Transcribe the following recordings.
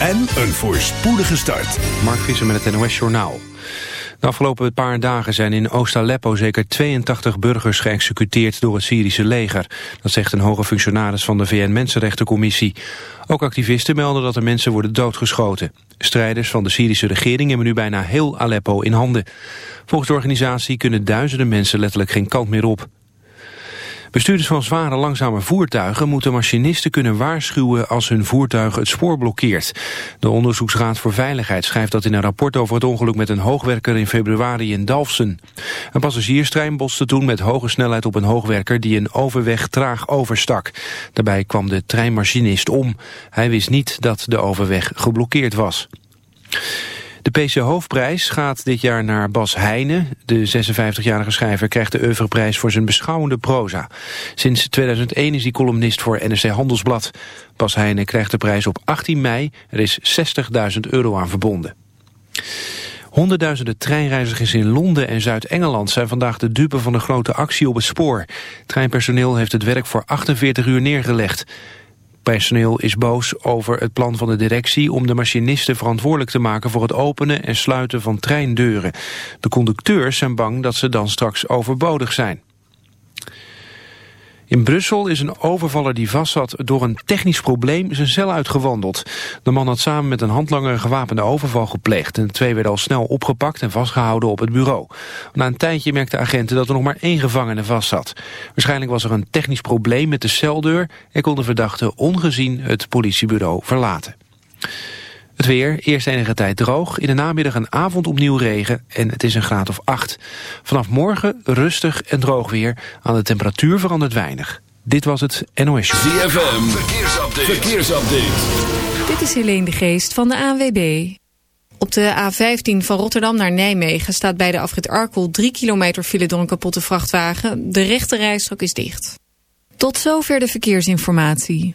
en een voorspoedige start. Mark Visser met het NOS Journaal. De afgelopen paar dagen zijn in Oost-Aleppo zeker 82 burgers geëxecuteerd door het Syrische leger. Dat zegt een hoge functionaris van de VN-Mensenrechtencommissie. Ook activisten melden dat er mensen worden doodgeschoten. Strijders van de Syrische regering hebben nu bijna heel Aleppo in handen. Volgens de organisatie kunnen duizenden mensen letterlijk geen kant meer op. Bestuurders van zware langzame voertuigen moeten machinisten kunnen waarschuwen als hun voertuig het spoor blokkeert. De Onderzoeksraad voor Veiligheid schrijft dat in een rapport over het ongeluk met een hoogwerker in februari in Dalfsen. Een passagierstrein botste toen met hoge snelheid op een hoogwerker die een overweg traag overstak. Daarbij kwam de treinmachinist om. Hij wist niet dat de overweg geblokkeerd was. De PC Hoofdprijs gaat dit jaar naar Bas Heijnen. De 56-jarige schrijver krijgt de oeuvreprijs voor zijn beschouwende proza. Sinds 2001 is hij columnist voor NRC Handelsblad. Bas Heijnen krijgt de prijs op 18 mei. Er is 60.000 euro aan verbonden. Honderdduizenden treinreizigers in Londen en Zuid-Engeland zijn vandaag de dupe van een grote actie op het spoor. Treinpersoneel heeft het werk voor 48 uur neergelegd. Personeel is boos over het plan van de directie om de machinisten verantwoordelijk te maken voor het openen en sluiten van treindeuren. De conducteurs zijn bang dat ze dan straks overbodig zijn. In Brussel is een overvaller die vastzat door een technisch probleem zijn cel uitgewandeld. De man had samen met een handlanger een gewapende overval gepleegd. En de twee werden al snel opgepakt en vastgehouden op het bureau. Na een tijdje merkten agenten dat er nog maar één gevangene vastzat. Waarschijnlijk was er een technisch probleem met de celdeur... en kon de verdachte ongezien het politiebureau verlaten. Het weer, eerst enige tijd droog. In de namiddag en avond opnieuw regen en het is een graad of 8. Vanaf morgen rustig en droog weer. Aan de temperatuur verandert weinig. Dit was het NOS Show. ZFM, verkeersupdate. verkeersupdate. Dit is Helene de Geest van de ANWB. Op de A15 van Rotterdam naar Nijmegen staat bij de afrit Arkel 3 kilometer file door een kapotte vrachtwagen. De rechte rijstrook is dicht. Tot zover de verkeersinformatie.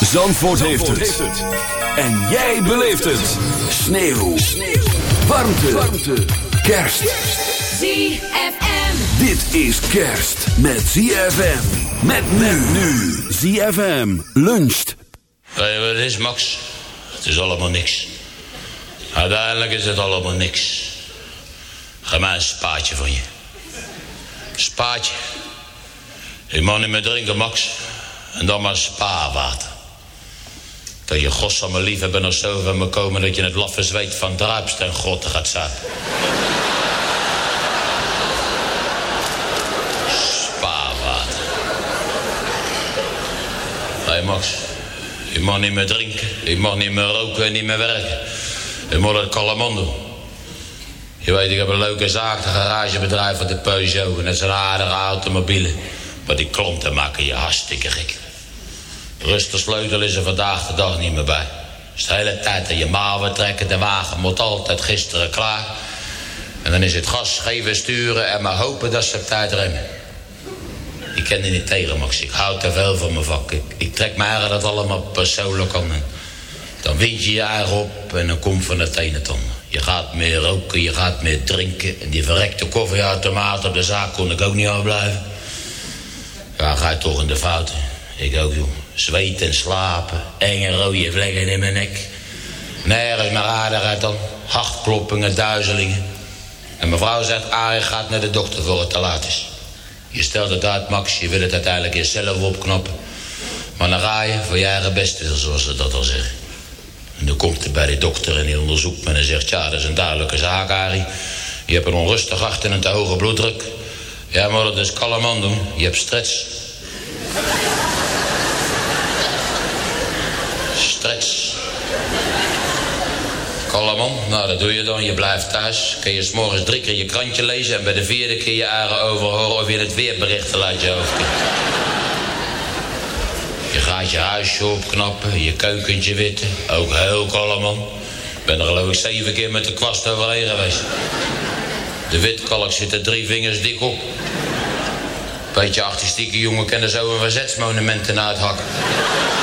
Zandvoort, heeft, het. En jij beleeft het. Sneeuw. Warmte. Warmte. Kerst. ZFM. Dit is kerst met ZFM. Met men nu. ZFM luncht. Weet wat het is, Max? Het is allemaal niks. Uiteindelijk is het allemaal niks. Ga maar een spaatje van je. Spaatje. Je mag niet meer drinken, Max. En dan maar spaarwater. Dat je godsamme liefhebber nog zo van me komen... dat je het laffe zweet van druipst en grotten gaat zaten. Spaarwater. Hé Max, je mag niet meer drinken, je mag niet meer roken en niet meer werken. Je moet het kalman doen. Je weet, ik heb een leuke zaak, garagebedrijf van de Peugeot... en dat zijn aardige automobielen. Maar die klanten maken je hartstikke gek. Rustig sleutel is er vandaag de dag niet meer bij. Dus de hele tijd aan je mouwen trekken, de wagen moet altijd gisteren klaar. En dan is het gas geven, sturen en maar hopen dat ze op tijd remmen. Ik ken er niet tegen, Max. Ik hou te veel van mijn vak. Ik, trek me eigen dat allemaal persoonlijk aan. Dan wind je je eigen op en dan komt van het een het. Je gaat meer roken, je gaat meer drinken. En die verrekte koffieautomaat op de zaak kon ik ook niet afblijven. Ja, ga je toch in de fout. Ik ook, joh. Zweet en slapen, enge rode vlekken in mijn nek. Nergens meer aardigheid dan. Hartkloppingen, duizelingen. En mevrouw zegt, Arie gaat naar de dokter voor het te laat is. Je stelt het uit, Max, je wil het uiteindelijk eens zelf opknappen. Maar dan ga je voor je eigen beste, zoals ze dat al zeggen. En dan komt hij bij de dokter en die onderzoekt me en zegt... ja, dat is een duidelijke zaak, Arie. Je hebt een onrustig hart en een te hoge bloeddruk. Ja, maar dat is kalm aan doen. Je hebt stress. Stress. Nou, dat doe je dan. Je blijft thuis. Kun je s'morgens drie keer je krantje lezen... en bij de vierde keer je eigen overhoren... of je het weerberichten laat je hoofd Je gaat je huisje opknappen, je keukentje witten. Ook heel kalm. Ik ben er geloof ik zeven keer met de kwast overheen geweest. De witkalk zit er drie vingers dik op. Beetje artistieke jongen kennen zo een verzetsmonumenten uithakken. Nou,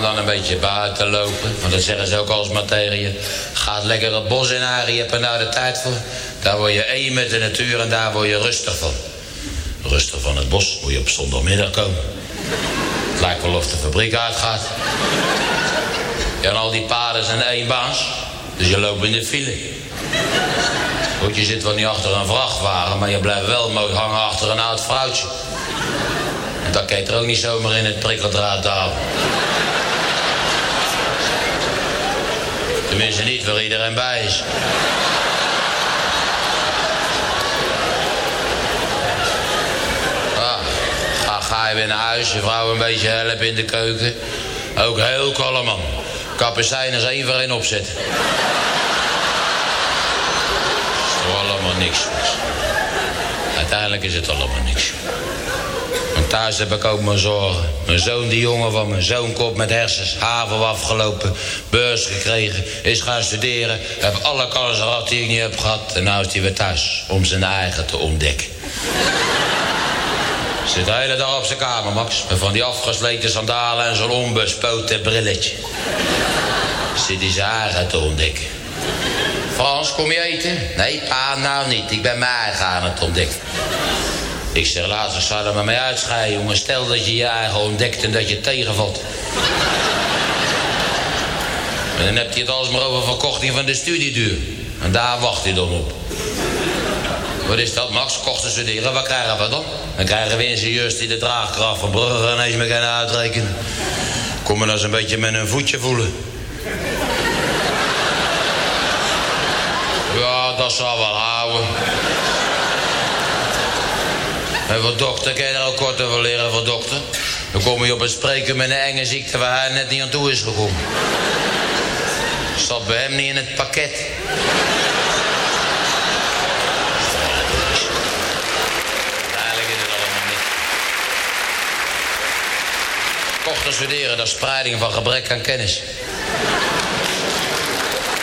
en dan een beetje buiten lopen. Want dat zeggen ze ook als je. Gaat lekker het bos in, Arie, je hebt er nou de tijd voor. Daar word je één met de natuur en daar word je rustig van. Rustig van het bos moet je op zondagmiddag komen. Het lijkt wel of de fabriek uitgaat. Ja, en al die paden zijn één baas. Dus je loopt in de file. Goed, je zit wel niet achter een vrachtwagen, maar je blijft wel mooi hangen achter een oud vrouwtje. Dat je er ook niet zomaar in het prikkeldraad houden. Tenminste niet waar iedereen bij is. Ah, ga, ga je weer naar huis, je vrouw een beetje helpen in de keuken. Ook heel kalm man. Kapucijners één voor één opzetten. is toch allemaal niks. Uiteindelijk is het allemaal niks. Thuis heb ik ook mijn zorgen. Mijn zoon, die jongen van mijn zoon, kop met hersens, haven afgelopen, beurs gekregen, is gaan studeren, heb alle kansen gehad die ik niet heb gehad. En nu is hij weer thuis om zijn eigen te ontdekken. Zit de hele dag op zijn kamer, Max. Met van die afgesleten sandalen en zo'n onbespoten brilletje. Zit hij zijn eigen te ontdekken. Frans, kom je eten? Nee, pa, nou niet. Ik ben mijn eigen aan het ontdekken. Ik zeg later, zou er maar mee uitscheiden, jongen. Stel dat je je eigen ontdekt en dat je tegenvalt. En dan heb je het alsmaar over verkorting van de studieduur. En daar wacht hij dan op. Wat is dat, Max? Kochten studeren, wat krijgen we dan? Dan krijgen we ingenieurs die de draagkracht van Brugge ineens meer kunnen uitrekenen. Kom maar eens een beetje met een voetje voelen. Ja, dat zal wel houden. En voor dokter kan je er ook kort over leren voor dokter. Dan kom je op het spreken met een enge ziekte waar hij net niet aan toe is gekomen. Zat bij hem niet in het pakket. Kochten studeren, dat is spreiding van gebrek aan kennis.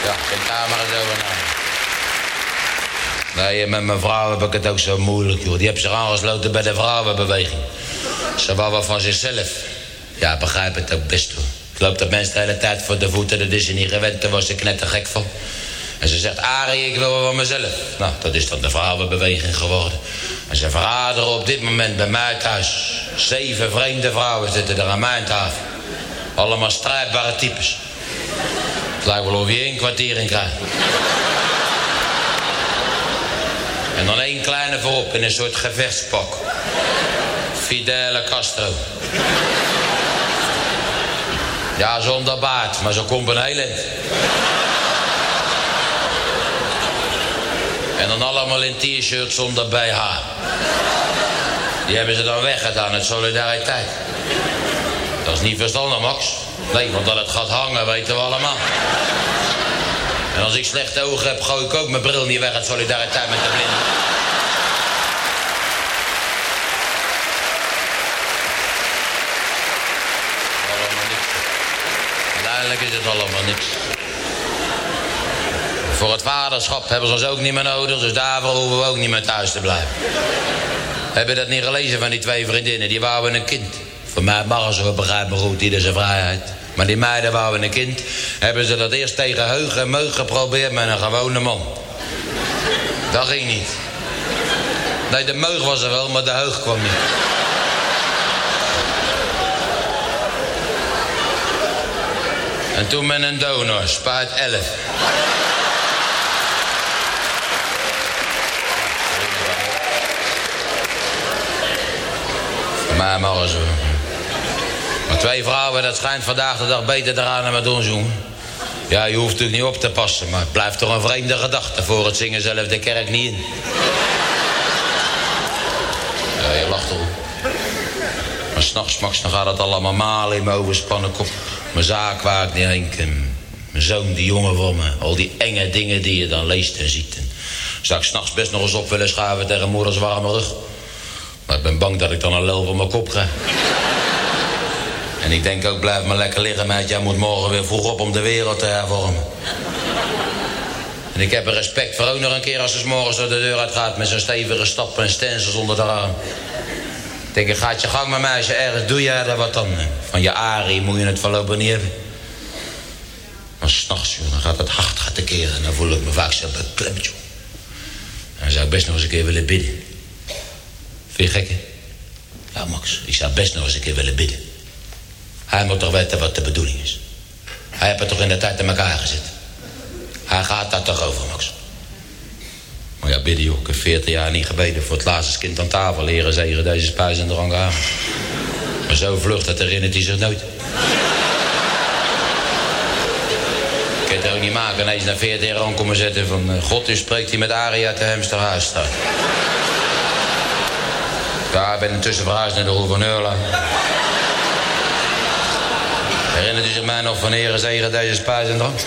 Ja, denk daar maar over na. Nee, met mijn vrouw heb ik het ook zo moeilijk, joh. Die heeft zich aangesloten bij de vrouwenbeweging. Ze wou wel van zichzelf. Ja, begrijp het ook best, hoor. Ik loop dat mensen de hele tijd voor de voeten, dat is ze niet gewend, daar was ze knettergek van. En ze zegt, Arie, ik wil wel van mezelf. Nou, dat is dan de vrouwenbeweging geworden. En ze verraderen op dit moment bij mij thuis. Zeven vreemde vrouwen zitten er aan mijn tafel. Allemaal strijdbare types. Het lijkt wel of je één kwartier in krijgt. En dan één kleine voorop in een soort gevechtspak. Fidel Castro. Ja, zonder baard, maar zo komt een heel. En dan allemaal in t-shirt zonder BH. Die hebben ze dan weggedaan uit solidariteit. Dat is niet verstandig, Max. Nee, want dat het gaat hangen, weten we allemaal. En als ik slechte ogen heb, gooi ik ook mijn bril niet weg uit solidariteit met de blinden. Uiteindelijk is het allemaal niks. Voor het vaderschap hebben ze ons ook niet meer nodig, dus daarvoor hoeven we ook niet meer thuis te blijven. Heb je dat niet gelezen van die twee vriendinnen? Die wouden een kind. Voor mij mag ze, begrijp me goed, ieder zijn vrijheid. Maar die meiden wouden een kind. Hebben ze dat eerst tegen heug en meug geprobeerd met een gewone man. Dat ging niet. Nee, de meug was er wel, maar de heug kwam niet. En toen met een donor, spuit 11. Maar mogen ze. Twee vrouwen, dat schijnt vandaag de dag beter te dan met ons, jongen. Ja, je hoeft natuurlijk niet op te passen, maar het blijft toch een vreemde gedachte. Voor het zingen zelf de kerk niet in. Ja, je lacht al. Maar s'nachts, Max, dan gaat het allemaal malen in mijn overspannen kop. Mijn zaak waar ik niet. Mijn zoon, die jongen van me. Al die enge dingen die je dan leest en ziet. En zou ik s'nachts best nog eens op willen schuiven tegen moeders warme rug. Maar ik ben bang dat ik dan een lul van mijn kop krijg. En ik denk ook, blijf maar lekker liggen, meid. Jij moet morgen weer vroeg op om de wereld te hervormen. En ik heb er respect voor ook nog een keer als ze morgens door de deur uitgaat... met zo'n stevige stap en stensels onder de arm. Ik denk, gaat je gang, mijn meisje. Ergens doe jij er wat dan. Van je Arie moet je het voorlopig niet hebben. Maar s'nachts, dan gaat het hart gaat keren. En dan voel ik me vaak zo beklemd, joh. En dan zou ik best nog eens een keer willen bidden. Vind je gek, hè? Ja, Max, ik zou best nog eens een keer willen bidden. Hij moet toch weten wat de bedoeling is. Hij heeft het toch in de tijd in elkaar gezet. Hij gaat daar toch over, Max. Maar ja, bidden joh, ik heb 40 jaar niet gebeden... voor het laatste kind aan tafel leren zegen deze spijs en drank aan. Maar zo vlucht, dat herinnert hij zich nooit. Ik kan het ook niet maken ineens na 40 jaar komen zetten van... eh, God, u spreekt hier met Aria te Hemsterhuisstraat. Ja, ik ben intussen verhuisd naar de gouverneur. U zich mij nog van heren zegen deze spijs en drank?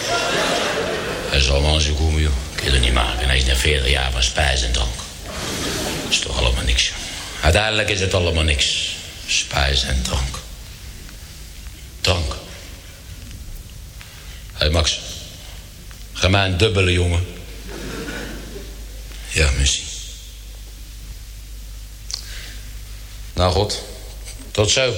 Dat zal wel eens komen, joh. Ik kan het niet maken. Ineens na 40 jaar van spijs en drank. Dat is toch allemaal niks. Uiteindelijk is het allemaal niks. Spijs en drank. Drank. Hé, hey Max. Ga mij een dubbele, jongen. Ja, missie. Nou goed, tot zo.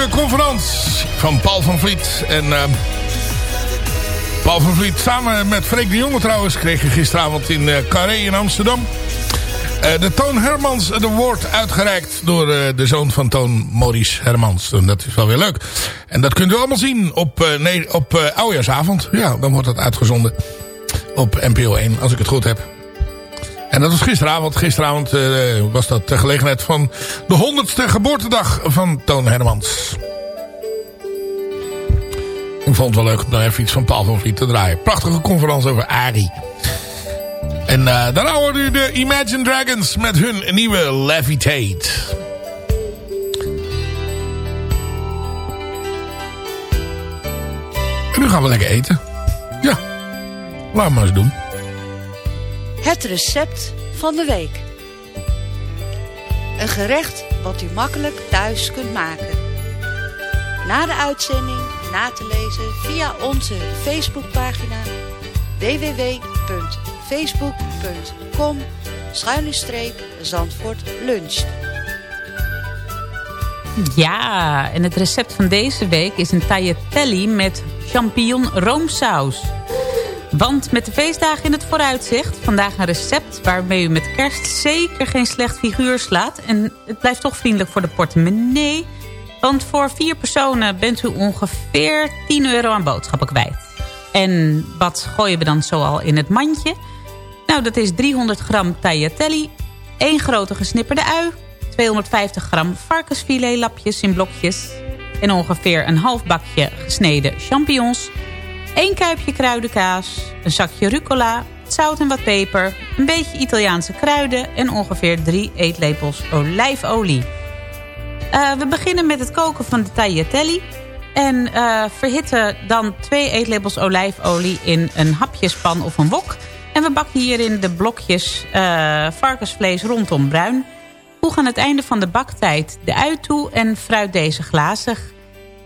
Leuke conferentie van Paul van Vliet. En eh, Paul van Vliet samen met Freek de Jonge trouwens... kregen gisteravond in uh, Carré in Amsterdam... eh, de Toon Hermans Award uitgereikt door de zoon van Toon, Maurice Hermans. En dat is wel weer leuk. En dat kunt u allemaal zien op, eh, nee, op oudejaarsavond. Ja, dan wordt dat uitgezonden op NPO 1, als ik het goed heb. En dat was gisteravond. Gisteravond eh, was dat ter gelegenheid van de honderdste geboortedag van Toon Hermans. Ik vond het wel leuk om dan even iets van Paul van Vliet te draaien. Prachtige conferentie over Ari. En eh, daarna hoorde u de Imagine Dragons met hun nieuwe Levitate. En nu gaan we lekker eten. Ja, laat maar eens doen. Het recept van de week. Een gerecht wat u makkelijk thuis kunt maken. Na de uitzending na te lezen via onze Facebookpagina www.facebook.com Zandvoort luncht. Ja, en het recept van deze week is een tagliatelle met champignon roomsaus. Want met de feestdagen in het vooruitzicht... vandaag een recept waarmee u met kerst zeker geen slecht figuur slaat. En het blijft toch vriendelijk voor de portemonnee. Want voor vier personen bent u ongeveer 10 euro aan boodschappen kwijt. En wat gooien we dan zoal in het mandje? Nou, dat is 300 gram tagliatelle, 1 grote gesnipperde ui... 250 gram varkensfiletlapjes in blokjes... en ongeveer een half bakje gesneden champignons... 1 kuipje kruidenkaas, een zakje rucola, zout en wat peper... een beetje Italiaanse kruiden en ongeveer 3 eetlepels olijfolie. Eh, we beginnen met het koken van de tagliatelle... en eh, verhitten dan 2 eetlepels olijfolie in een hapjespan of een wok... en we bakken hierin de blokjes eh, varkensvlees rondom bruin... Voeg aan het einde van de baktijd de ui toe en fruit deze glazig.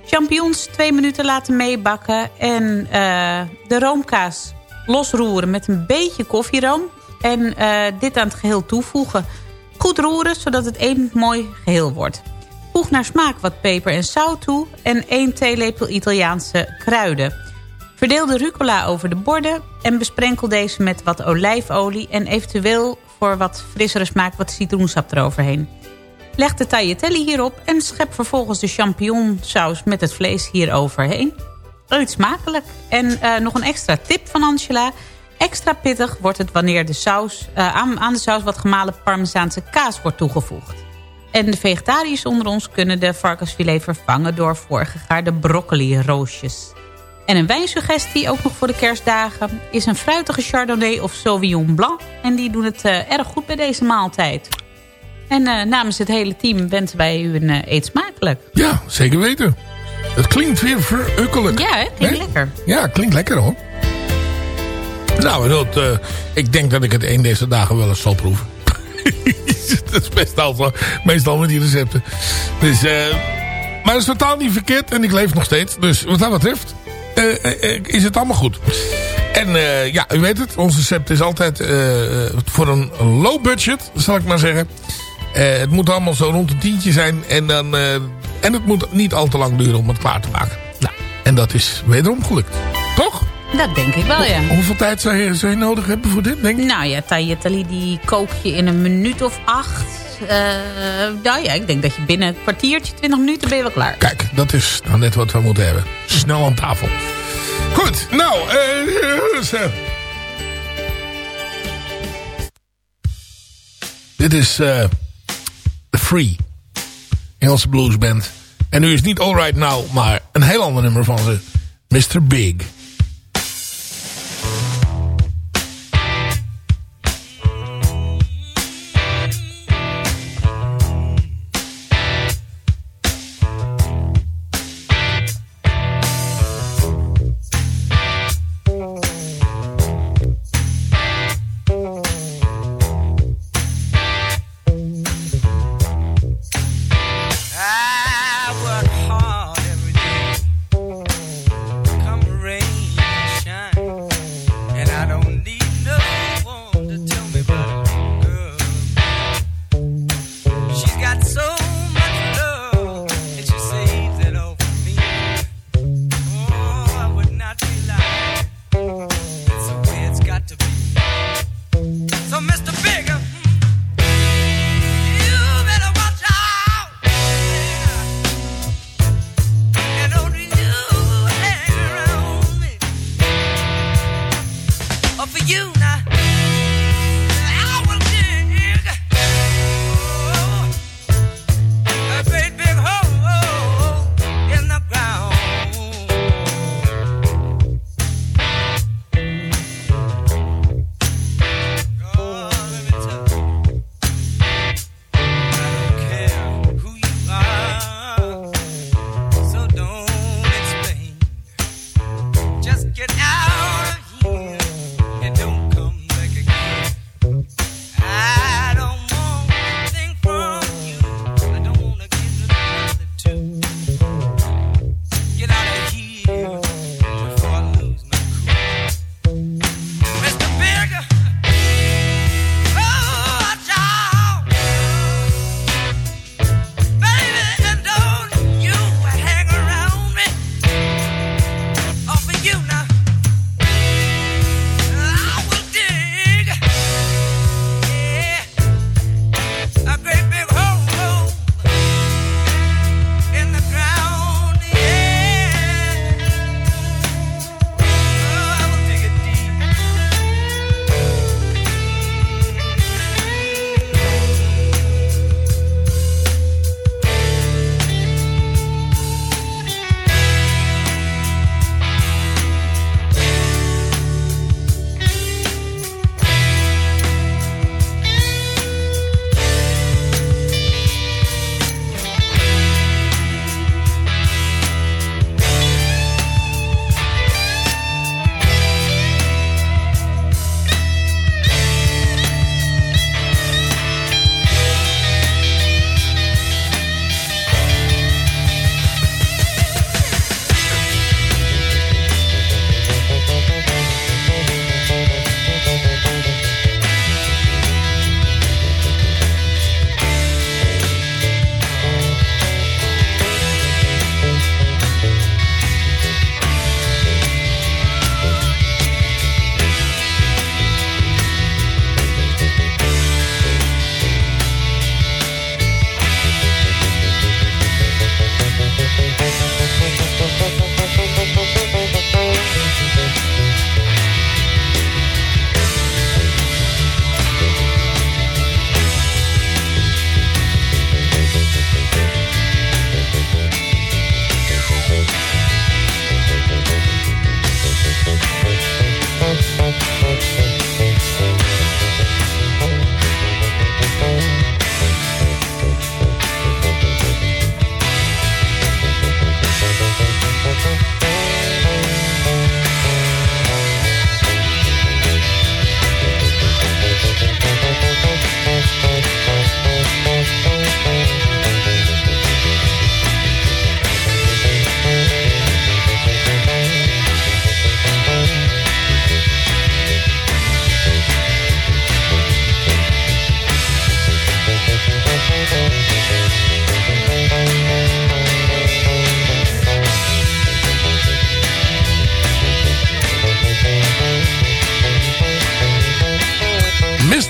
Champignons twee minuten laten meebakken en eh, de roomkaas losroeren met een beetje koffieroom. En eh, dit aan het geheel toevoegen. Goed roeren zodat het één mooi geheel wordt. Voeg naar smaak wat peper en zout toe en 1 theelepel Italiaanse kruiden. Verdeel de rucola over de borden en besprenkel deze met wat olijfolie en eventueel voor wat frissere smaak wat citroensap eroverheen. Leg de tagliatelle hierop en schep vervolgens de champignonsaus met het vlees hieroverheen. Eet smakelijk. En uh, nog een extra tip van Angela. Extra pittig wordt het wanneer de saus, uh, aan, de saus wat gemalen parmezaanse kaas wordt toegevoegd. En de vegetariërs onder ons kunnen de varkensfilet vervangen door voorgegaarde broccoli roosjes. En een wijnsuggestie, ook nog voor de kerstdagen... is een fruitige Chardonnay of Sauvignon Blanc. En die doen het uh, erg goed bij deze maaltijd. En uh, namens het hele team wensen wij u een uh, eet smakelijk. Ja, zeker weten. Het klinkt weer verrukkelijk. Ja, hè? klinkt lekker. Ja, klinkt lekker hoor. Nou, dat, uh, ik denk dat ik het een deze dagen wel eens zal proeven. dat is best al, meestal met die recepten. Dus, uh, maar dat is totaal niet verkeerd en ik leef nog steeds. Dus wat dat betreft uh, is het allemaal goed. En ja, u weet het, ons recept is altijd voor een low budget, zal ik maar zeggen. Het moet allemaal zo rond een tientje zijn en, dan, en het moet niet al te lang duren om het klaar te maken. Nou, en dat is wederom gelukt. Toch? Dat denk ik wel, ja. Hoeveel tijd zou je, zou je nodig hebben voor dit, denk ik? Nou ja, tagliatelle die kook je in een minuut of acht. Uh, nou ja, ik denk dat je binnen een kwartiertje, 20 minuten ben je wel klaar. Kijk, dat is nou net wat we moeten hebben. Snel aan tafel. Goed, nou, uh, dus, uh. dit is Free, Engelse bluesband. En nu is niet All Right Now, maar een heel ander nummer van ze, Mr. Big.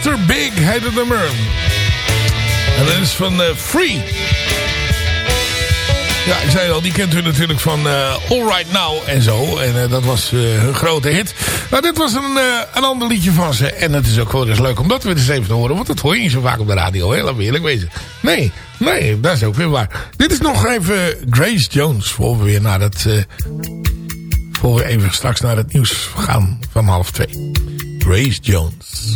Heet het nummer. En dat is van eh, Free. Ja, ik zei al, die kent u natuurlijk van uh, All Right Now en zo. En uh, dat was hun grote hit. Maar dit was een, een ander liedje van ze. En het is ook gewoon eens leuk om dat weer eens even te horen. Want dat hoor je niet zo vaak op de radio. Heel laten eerlijk wezen. Nee, nee, dat is ook weer waar. Dit is nog even Grace Jones. Voor we weer naar het... voor we even straks naar het nieuws gaan van half twee. Grace Jones.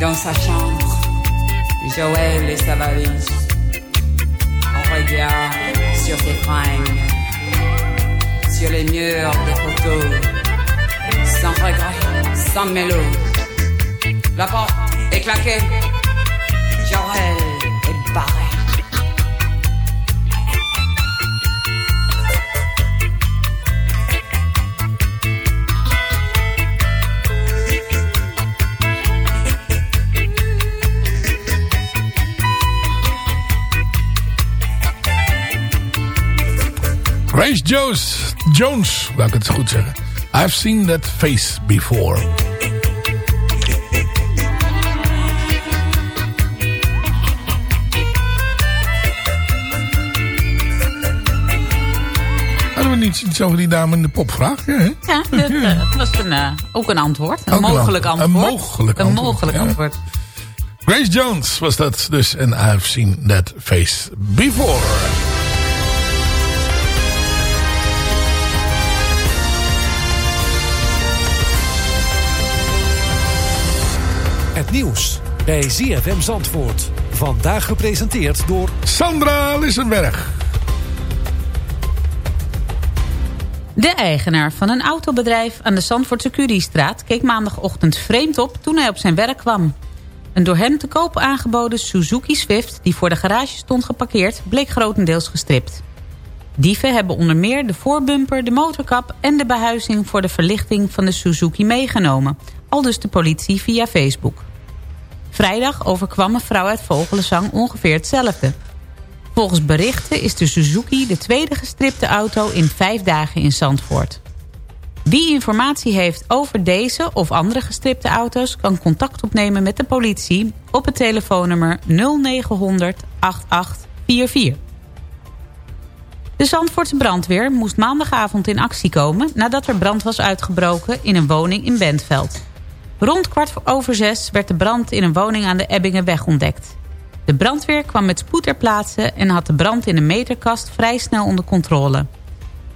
Dans sa chambre, Joël et sa valise. On regarde sur ses fringues, sur les murs de photos, sans regret, sans mélo. La porte est claquée, Joël Grace Jones, Jones, laat ik het goed zeggen. I've seen that face before. Hadden we niet iets over die dame in de popvraag? Ja, hè? Ja, dat, uh, was een, uh, ook een antwoord. Een Ook een mogelijk antwoord. antwoord. Een mogelijk Een antwoord, mogelijk ja. antwoord. Grace Jones was dat dus. En I've seen that face before. Nieuws bij ZFM Zandvoort. Vandaag gepresenteerd door... Sandra Lissenberg. De eigenaar van een autobedrijf aan de Zandvoortse Curiestraat... keek maandagochtend vreemd op toen hij op zijn werk kwam. Een door hem te koop aangeboden Suzuki Swift... die voor de garage stond geparkeerd, bleek grotendeels gestript. Dieven hebben onder meer de voorbumper, de motorkap... en de behuizing voor de verlichting van de Suzuki meegenomen. Al dus de politie via Facebook. Vrijdag overkwam een vrouw uit Vogelenzang ongeveer hetzelfde. Volgens berichten is de Suzuki de tweede gestripte auto in vijf dagen in Zandvoort. Wie informatie heeft over deze of andere gestripte auto's... kan contact opnemen met de politie op het telefoonnummer 0900 8844. De Zandvoortse brandweer moest maandagavond in actie komen... nadat er brand was uitgebroken in een woning in Bentveld. Rond kwart over zes werd de brand in een woning aan de Ebbingenweg ontdekt. De brandweer kwam met spoed ter plaatse en had de brand in een meterkast vrij snel onder controle.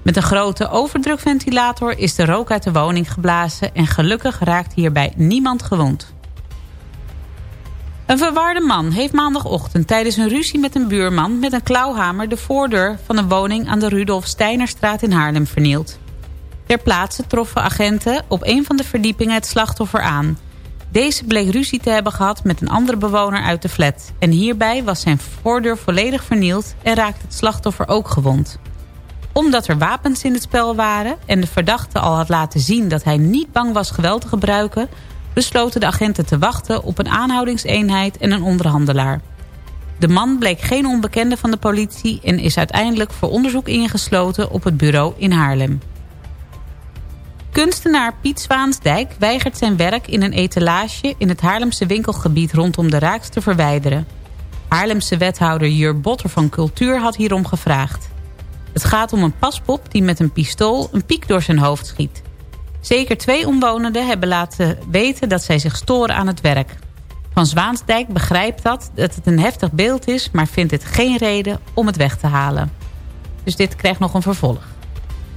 Met een grote overdrukventilator is de rook uit de woning geblazen... en gelukkig raakt hierbij niemand gewond. Een verwarde man heeft maandagochtend tijdens een ruzie met een buurman... met een klauwhamer de voordeur van een woning aan de Rudolf Steinerstraat in Haarlem vernield. Ter plaatse troffen agenten op een van de verdiepingen het slachtoffer aan. Deze bleek ruzie te hebben gehad met een andere bewoner uit de flat. En hierbij was zijn voordeur volledig vernield en raakte het slachtoffer ook gewond. Omdat er wapens in het spel waren en de verdachte al had laten zien dat hij niet bang was geweld te gebruiken... besloten de agenten te wachten op een aanhoudingseenheid en een onderhandelaar. De man bleek geen onbekende van de politie en is uiteindelijk voor onderzoek ingesloten op het bureau in Haarlem. Kunstenaar Piet Zwaansdijk weigert zijn werk in een etalage... in het Haarlemse winkelgebied rondom de Raaks te verwijderen. Haarlemse wethouder Jur Botter van Cultuur had hierom gevraagd. Het gaat om een paspop die met een pistool een piek door zijn hoofd schiet. Zeker twee omwonenden hebben laten weten dat zij zich storen aan het werk. Van Zwaansdijk begrijpt dat, dat het een heftig beeld is... maar vindt het geen reden om het weg te halen. Dus dit krijgt nog een vervolg.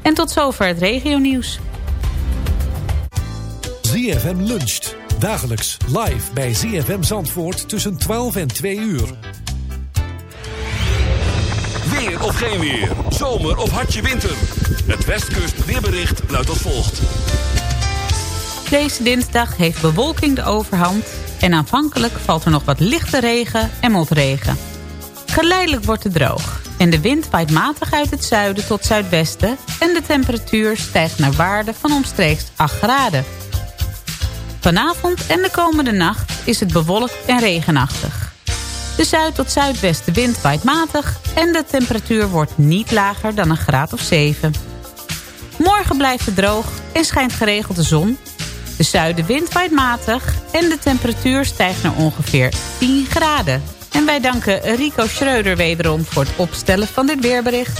En tot zover het regionieuws. ZFM luncht. Dagelijks live bij ZFM Zandvoort tussen 12 en 2 uur. Weer of geen weer. Zomer of hartje winter. Het Westkust weerbericht luidt als volgt. Deze dinsdag heeft bewolking de overhand... en aanvankelijk valt er nog wat lichte regen en motregen. Geleidelijk wordt het droog en de wind waait matig uit het zuiden tot zuidwesten... en de temperatuur stijgt naar waarde van omstreeks 8 graden. Vanavond en de komende nacht is het bewolkt en regenachtig. De zuid- tot zuidwestenwind waait matig en de temperatuur wordt niet lager dan een graad of 7. Morgen blijft het droog en schijnt geregeld de zon. De zuidenwind waait matig en de temperatuur stijgt naar ongeveer 10 graden. En wij danken Rico Schreuder wederom voor het opstellen van dit weerbericht.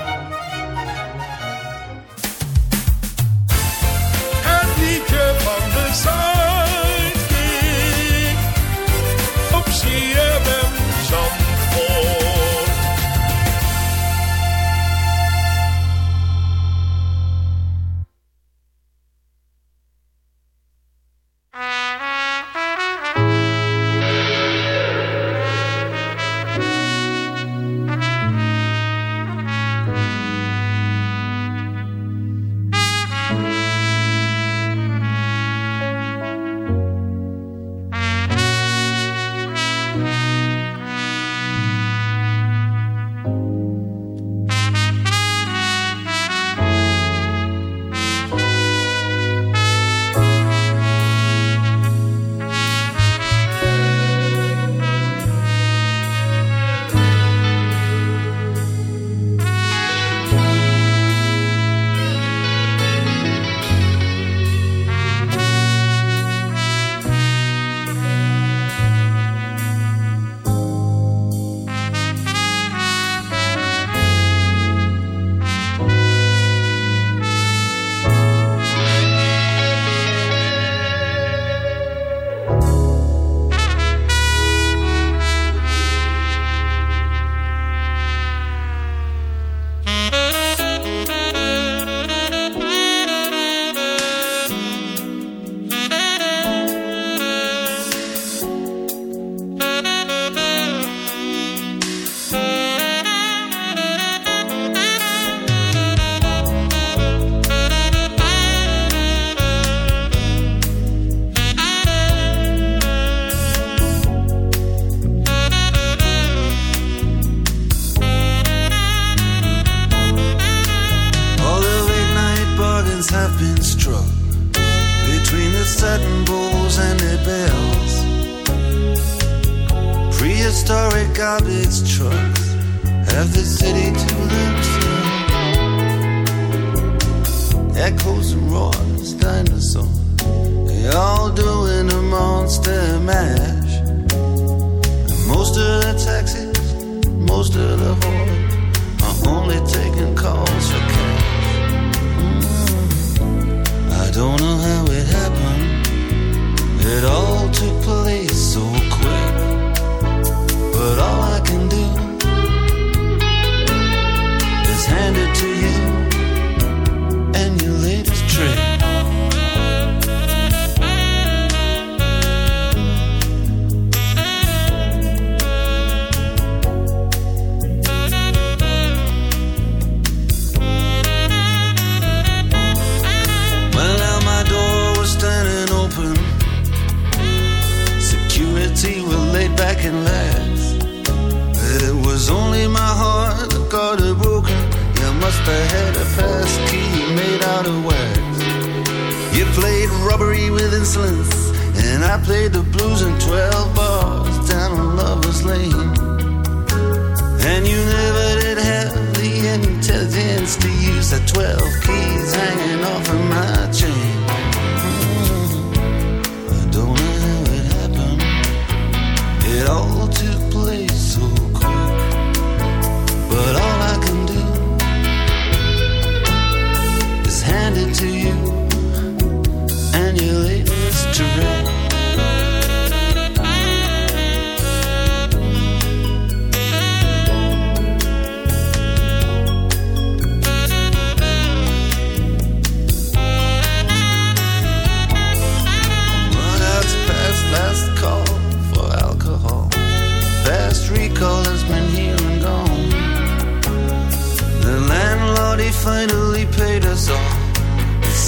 Van Echoes and roars, dinosaurs, they all doing a monster mash. And most of the taxis, most of the insolence, and I played the blues in 12 bars down on Lover's Lane. And you never did have the intelligence to use the 12 keys hanging off of my chain.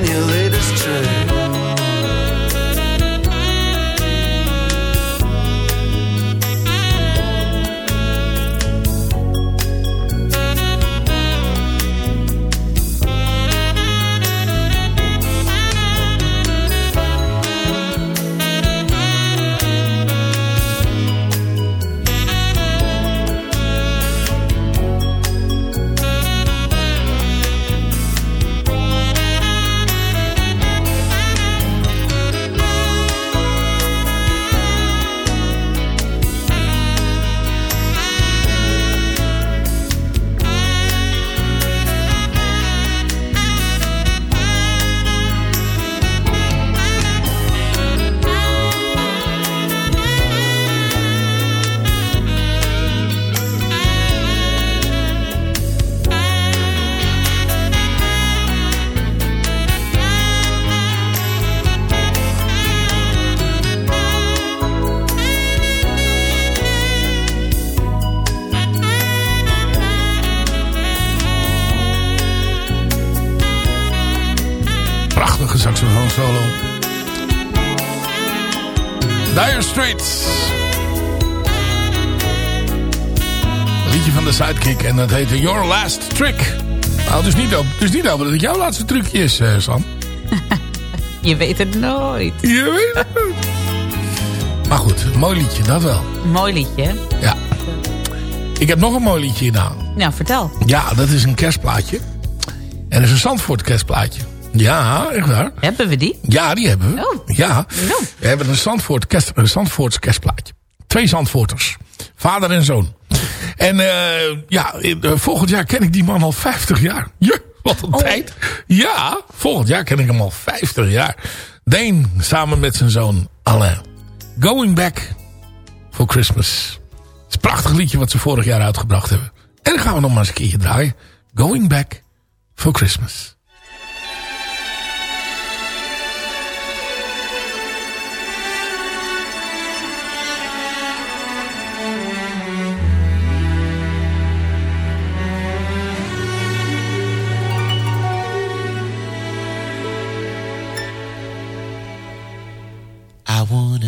and your latest trick. Solo. Dire Straits. Een liedje van de Sidekick en dat heette Your Last Trick. Nou, dus niet, op, dus niet over dat het jouw laatste trucje is, eh, Sam. Je weet het nooit. Je weet het nooit. Maar goed, mooi liedje, dat wel. Mooi liedje, hè? Ja. Ik heb nog een mooi liedje gedaan. Nou, vertel. Ja, dat is een kerstplaatje. En dat is een Zandvoort kerstplaatje. Ja, echt waar. Hebben we die? Ja, die hebben we. Oh. Ja, we hebben een, Zandvoort kerst, een Zandvoorts kerstplaatje. Twee Zandvoorters. Vader en zoon. En eh, ja, eh, volgend jaar ken ik die man al 50 jaar. Ja, wat een tijd. Ja, volgend jaar ken ik hem al 50 jaar. Dane samen met zijn zoon Alain. Going Back for Christmas. Het is een prachtig liedje wat ze vorig jaar uitgebracht hebben. En dan gaan we nog maar eens een keertje draaien. Going Back for Christmas.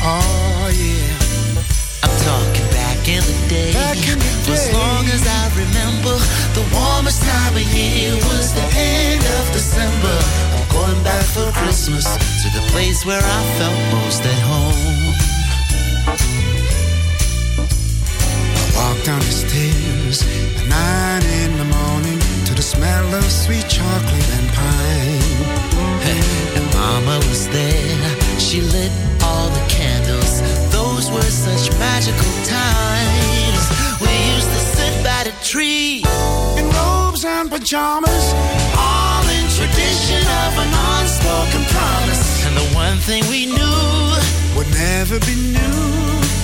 Oh yeah. I'm talking back in the day. Back in the For as long as I remember, the warmest time of year was the end of December. I'm going back for Christmas to the place where I felt most at home. I walk down the stairs pajamas, all in tradition of an unspoken promise. And the one thing we knew would never be new.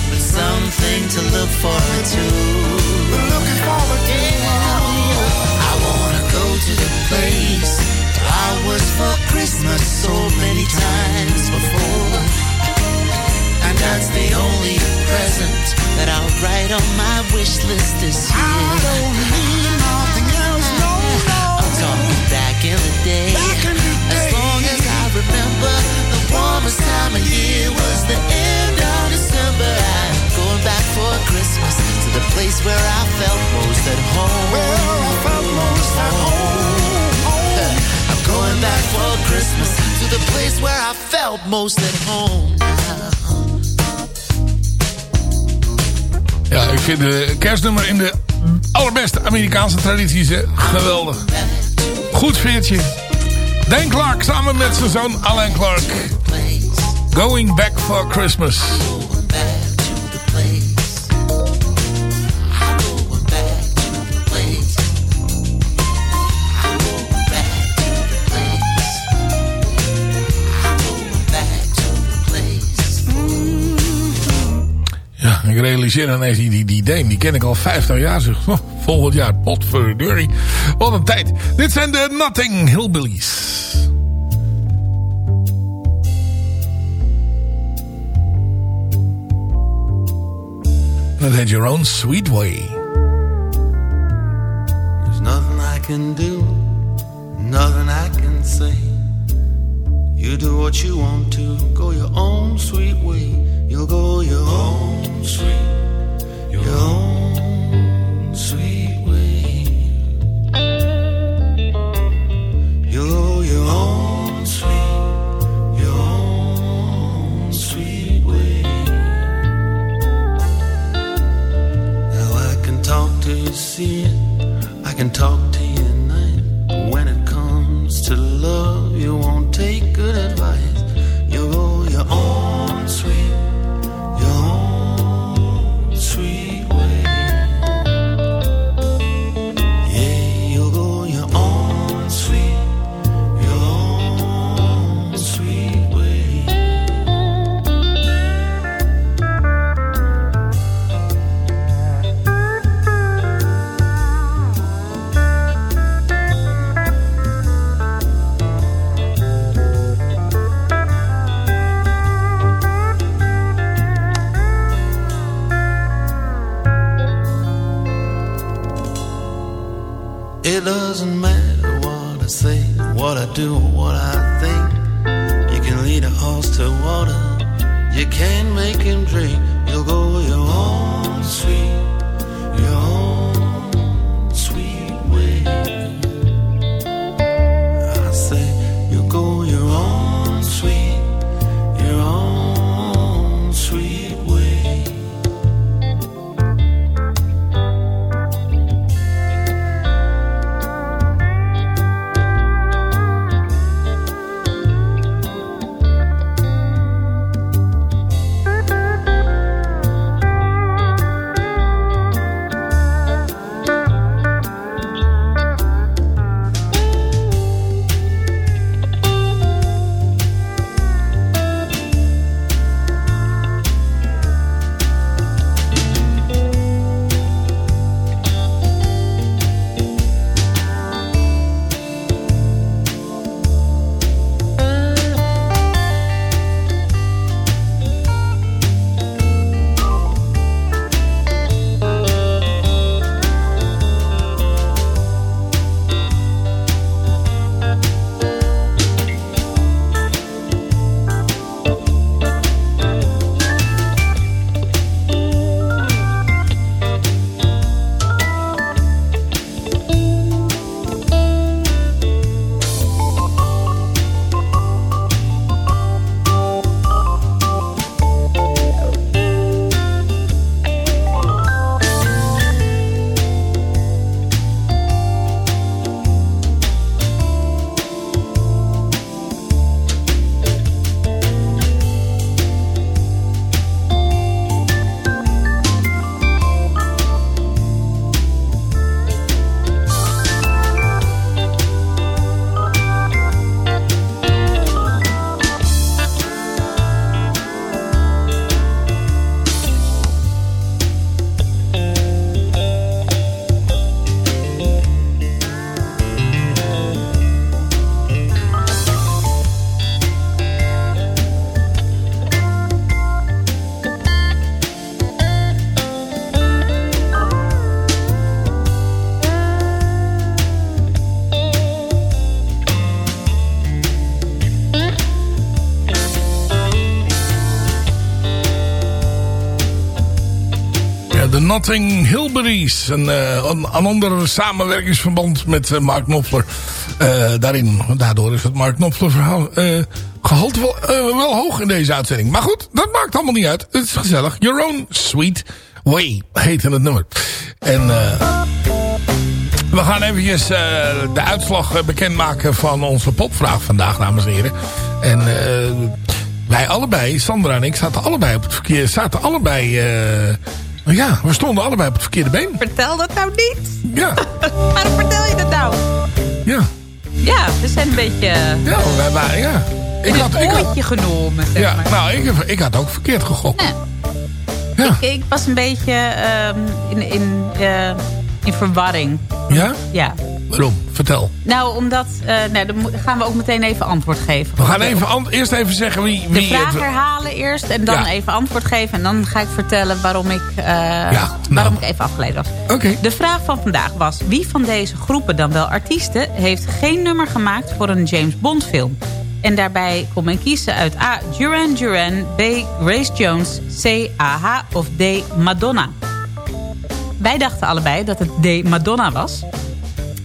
but something to look forward to. We're looking forward to I wanna go to the place I was for Christmas so many times before. And that's the only present that I'll write on my wish list this year. I don't need year was the end of December. I'm going back for Christmas to the place where I felt most at home. Well, I felt most at home. I'm going back for Christmas to the place where I felt most at home. Ja, ik vind de kerstnummer in de allerbeste Amerikaanse tradities hè, geweldig. Goed veertje. Dan Clark samen met zijn zoon Alan Clark. Going back for Christmas. Ja, ik realiseer ineens die, die, die Dame, die ken ik al 50 jaar. Zeg. Volgend jaar, potverdurrie. Wat een tijd. Dit zijn de Nothing Hillbillies. Dat heet Your Own Sweet Way. There's nothing I can do, nothing I can say. You do what you want to, go your own sweet way. You'll go your own sweet, your own Een, eh, een, een ander samenwerkingsverband met eh, Mark Knopfler. Eh, daarin, daardoor is het Mark Knopfler verhaal eh, gehalte wel, wel hoog in deze uitzending. Maar goed, dat maakt allemaal niet uit. Het is gezellig. Your Own Sweet Way heette het nummer. En we gaan eventjes de uitslag bekendmaken van onze popvraag vandaag, dames en heren. En wij allebei, Sandra en ik, zaten allebei op het verkeerde... Zaten allebei... eh, ja, we stonden allebei op het verkeerde been. Vertel dat nou niet. Ja. Waarom vertel je dat nou? Ja. Ja, we zijn een beetje... Ja, wij waren, ja. Ik had, ik had- genomen, zeg Ja, maar. nou, ik, ik had ook verkeerd gegokt. Ik, ik was een beetje ehm, in, in, eh, in verwarring. Ja? Ja. Waarom? Vertel. Nou, omdat... nou, dan gaan we ook meteen even antwoord geven. We gaan even eerst even zeggen wie... De wie vraag het- herhalen eerst en dan Ja. even antwoord geven. En dan ga ik vertellen waarom ik, eh, waarom ik even afgeleid was. Oké. De vraag van vandaag was... wie van deze groepen, dan wel artiesten... heeft geen nummer gemaakt voor een James Bond film? En daarbij kon men kiezen uit A. Duran Duran, B. Grace Jones, C. AHA of D. Madonna. Wij dachten allebei dat het D. Madonna was.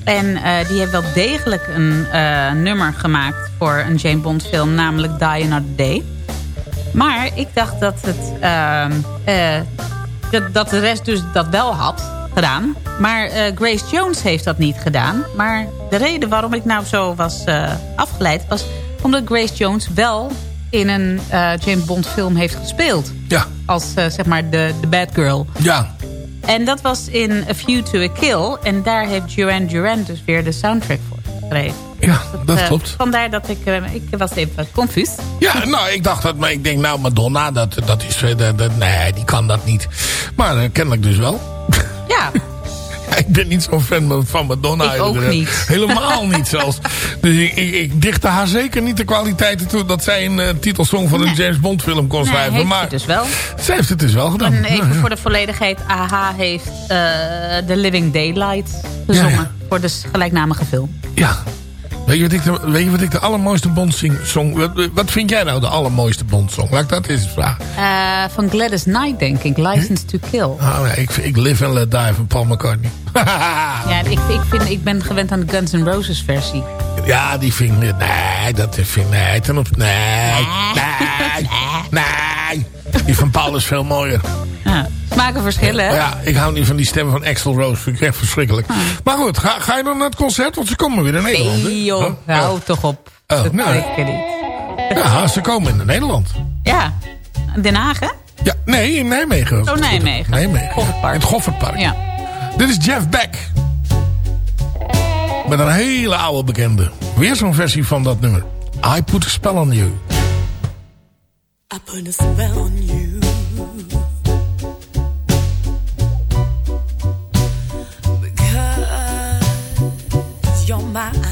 En eh, die heeft wel degelijk een eh, nummer gemaakt voor een James Bond film, namelijk Die Another Day. Maar ik dacht dat, het, ehm, eh, dat, dat de rest dus dat wel had gedaan. Maar Grace Jones heeft dat niet gedaan. Maar de reden waarom ik nou zo was afgeleid... was omdat Grace Jones wel in een James Bond film heeft gespeeld. Ja. Als zeg maar de, de bad girl. Ja. En dat was in A View to a Kill. En daar heeft Duran Duran dus weer de soundtrack voor geschreven. Ja, dat Eh, klopt. Vandaar dat ik, eh, ik was even confus. Ja, nou, ik dacht dat, maar ik denk, nou, Madonna, dat, dat is, eh, dat, dat- nee, die kan dat niet. Maar kennelijk dus wel. Ja. ik ben niet zo'n fan van Madonna. Ik ook niet. Helemaal niet zelfs. Dus ik, ik, ik dichtte haar zeker niet de kwaliteiten toe dat zij een eh, titelsong van een James Bond film kon Nee, schrijven. heeft maar het dus wel. zij heeft het dus wel gedaan. En even voor de volledigheid. AHA heeft eh The Living Daylight gezongen. Ja, ja. Voor de gelijknamige film. Ja. Weet je wat ik de, weet je wat ik de allermooiste Bond-song... Wat, wat vind jij nou de allermooiste Bond-song? Laat ik dat eens vragen. Eh, van Gladys Knight, denk ik. License to Kill. Ah, nee, ik, ik Live and Let Die van Paul McCartney. Ja, ik, ik, vind, ik ben gewend aan de Guns N' Roses versie. Ja, die vind ik... Nee, dat vind ik... Nee, ten op... Nee, nee, nee. Die van Paul is veel mooier. Ja. Smaken verschillen, hè? Ja, ik hou niet van die stem van Axel Rose. Vind ik echt verschrikkelijk. Maar goed, ga, ga je dan naar het concert? Want ze komen weer in Nederland. hè? Nee, joh. Huh? Hou toch op. Oh, Dat nou. zeker niet. Ja, ze komen in Nederland. Ja. Den Haag, hè? Ja, nee, in Nijmegen. Oh, Nijmegen. Nijmegen. Goffertpark. In het Goffertpark. Ja. Dit is Jeff Beck. Met een hele oude bekende. Weer zo'n versie van dat nummer. I Put a Spell on You. I put a spell on you. my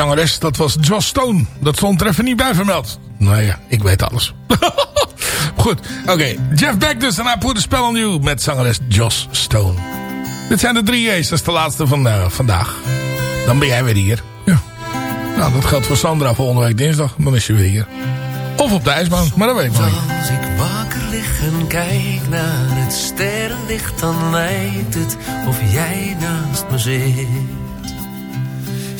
zangeres, dat was Joss Stone. Dat stond er even niet bij vermeld. Nou ja, ik weet alles. Goed, oké. Jeff Beck dus en I Put a Spell on You met zangeres Joss Stone. Dit zijn de drie J's, dat is de laatste van eh, vandaag. Dan ben jij weer hier. Ja. Nou, dat geldt voor Sandra volgende week dinsdag. Dan is je weer hier. Of op de ijsbaan, maar dat weet ik nog niet. Als ik wakker lig en kijk naar het sterrenlicht, dan lijkt het of jij naast me zit.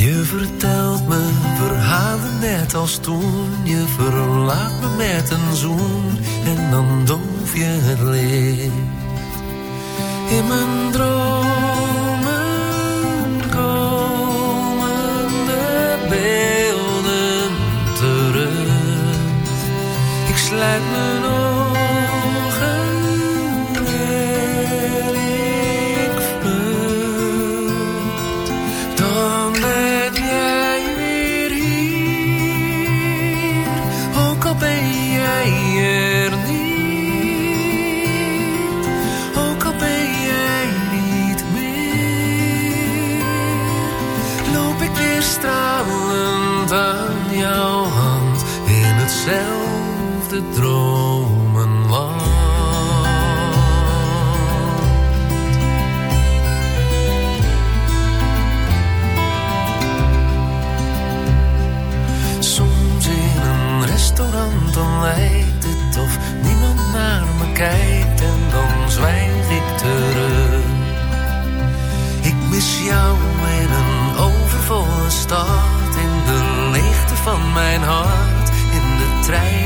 Je vertelt me verhalen net als toen. Je verlaat me met een zoen en dan doof je het licht. In mijn dromen komen de beelden terug. Ik sluit mijn hetzelfde dromenland. Soms in een restaurant dan trein,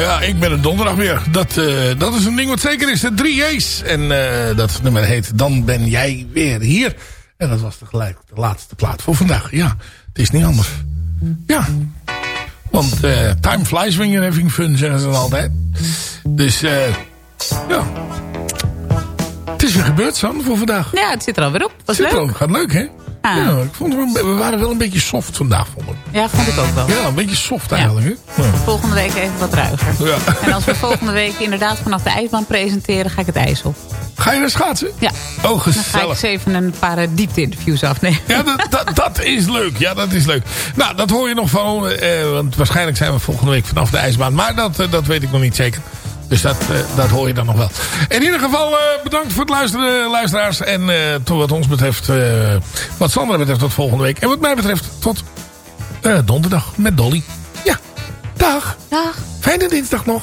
nou ja, ik ben er donderdag weer. Dat, eh, dat is een ding wat zeker is. De 3 J's. En eh, dat nummer heet Dan ben jij weer hier. En dat was tegelijk de laatste plaat voor vandaag. Ja, het is niet anders. Ja. Want eh, time flies when you're having fun, zeggen ze dan altijd. Dus eh ja. Het is weer gebeurd, Sam, voor vandaag. Ja, het zit er alweer op. Was Zit er leuk. ook. Gaat leuk, hè? Ah. Ja, ik vond we waren wel een beetje soft vandaag, vond ik. Ja, vond ik ook wel. Ja, een beetje soft eigenlijk? Ja. Volgende week even wat ruiger. Ja. En als we volgende week inderdaad vanaf de ijsbaan presenteren, ga ik het ijs op. Ga je naar schaatsen? Ja. Oh, Dan ga ik gezellig. eens even een paar eh, diepte-interviews afnemen. Ja, dat, dat, dat is leuk. Ja, dat is leuk. Nou, dat hoor je nog van. eh, want waarschijnlijk zijn we volgende week vanaf de ijsbaan. Maar dat, eh, dat weet ik nog niet zeker. Dus dat, eh, dat hoor je dan nog wel. In ieder geval eh, bedankt voor het luisteren, luisteraars. En eh, tot wat ons betreft, wat Sandra betreft, tot volgende week. En wat mij betreft, tot donderdag met Dolly. Ja, dag. Dag. Fijne dinsdag nog.